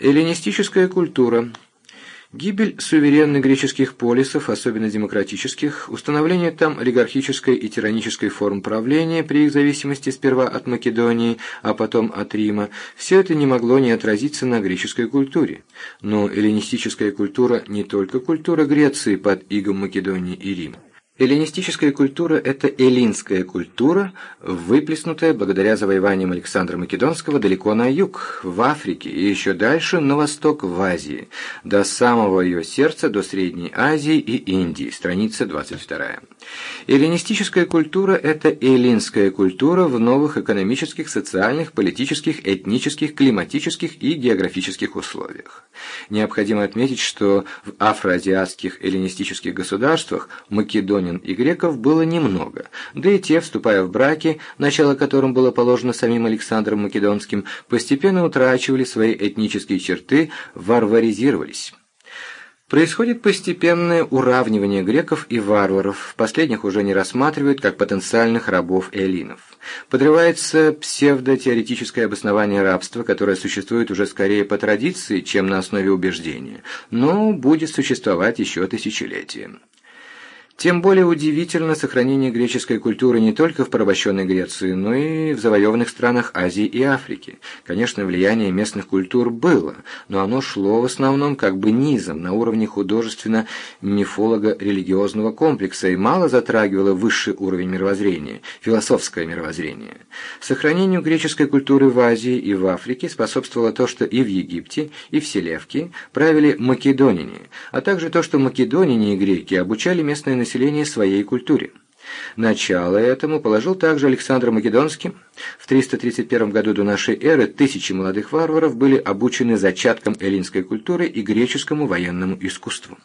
Эллинистическая культура. Гибель суверенных греческих полисов, особенно демократических, установление там олигархической и тиранической форм правления при их зависимости сперва от Македонии, а потом от Рима, все это не могло не отразиться на греческой культуре. Но эллинистическая культура не только культура Греции под игом Македонии и Рима. Эллинистическая культура – это эллинская культура, выплеснутая благодаря завоеваниям Александра Македонского далеко на юг, в Африке и еще дальше на восток в Азии, до самого ее сердца, до Средней Азии и Индии, страница 22. Эллинистическая культура – это эллинская культура в новых экономических, социальных, политических, этнических, климатических и географических условиях. Необходимо отметить, что в афроазиатских эллинистических государствах Македония римлян и греков было немного, да и те, вступая в браки, начало которым было положено самим Александром Македонским, постепенно утрачивали свои этнические черты, варваризировались. Происходит постепенное уравнивание греков и варваров, последних уже не рассматривают как потенциальных рабов эллинов. Подрывается псевдотеоретическое обоснование рабства, которое существует уже скорее по традиции, чем на основе убеждения, но будет существовать еще тысячелетия. Тем более удивительно сохранение греческой культуры не только в порабощенной Греции, но и в завоеванных странах Азии и Африки. Конечно, влияние местных культур было, но оно шло в основном как бы низом, на уровне художественно-мифолого-религиозного комплекса и мало затрагивало высший уровень мировоззрения, философское мировоззрение. Сохранению греческой культуры в Азии и в Африке способствовало то, что и в Египте, и в Селевке правили македонине, а также то, что македонине и греки обучали местное население населения своей культуре. Начало этому положил также Александр Македонский. В 331 году до нашей эры тысячи молодых варваров были обучены зачаткам эллинской культуры и греческому военному искусству.